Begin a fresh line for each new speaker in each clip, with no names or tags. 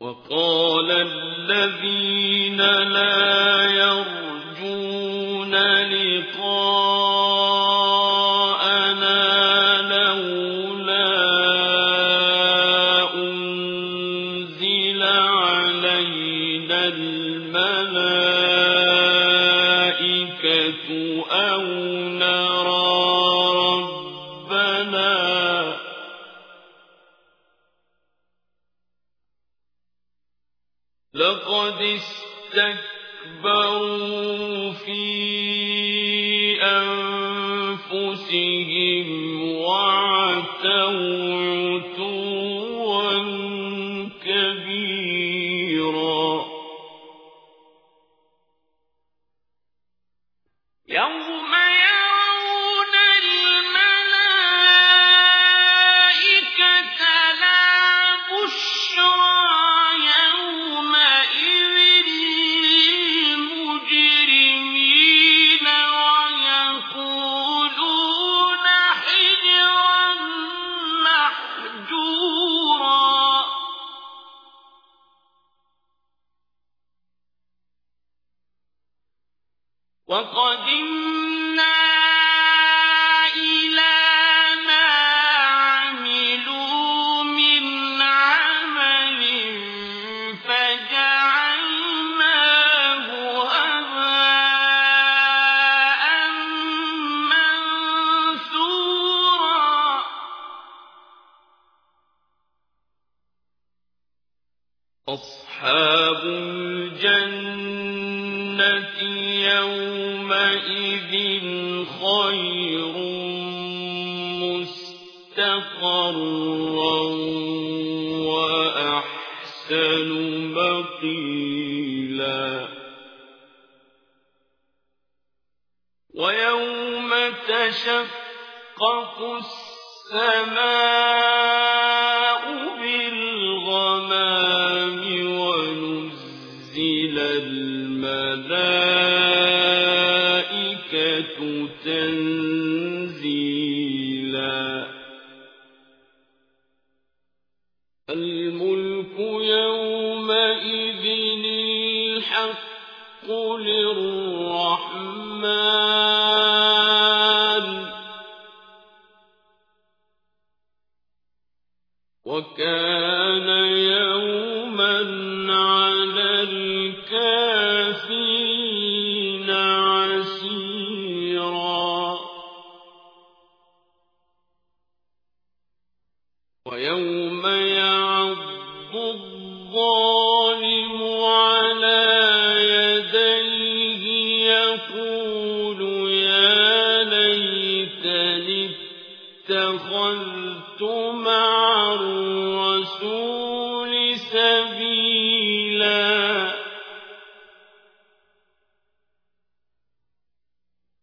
وقال الذين لا يرجون لقاءنا لولا أنزل علينا الملائكة أو استكبروا في أنفسهم وعتوا عتوا إلى ما عملوا من عمل فجعلناه منثورا. أصحاب الجنة يومئذ خير مستقرا وأحسن مقيلا. ويوم تشقق السماء وكان يوما على الكافرين عسيرا. ويوم يعض الظالم على يديه يقول يا ليتني اتخذت مع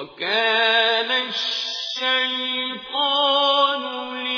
وكان الشيطان للإنسان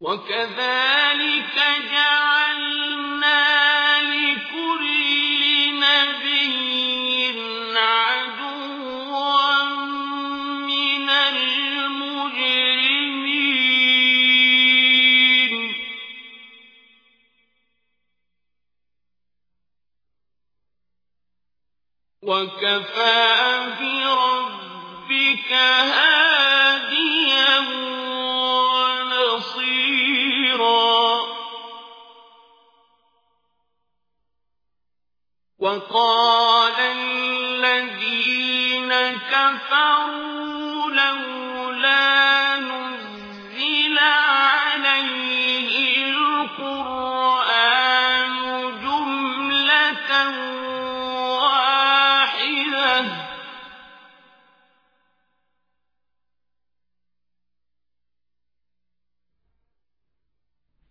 وكذلك جعلنا لكل نبي عدوا من المجرمين. وكفى بربك هذا وقال الذين كفروا لولا نزل عليه القرآن جملة واحدة.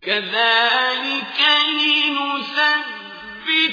كذلك لنثبت به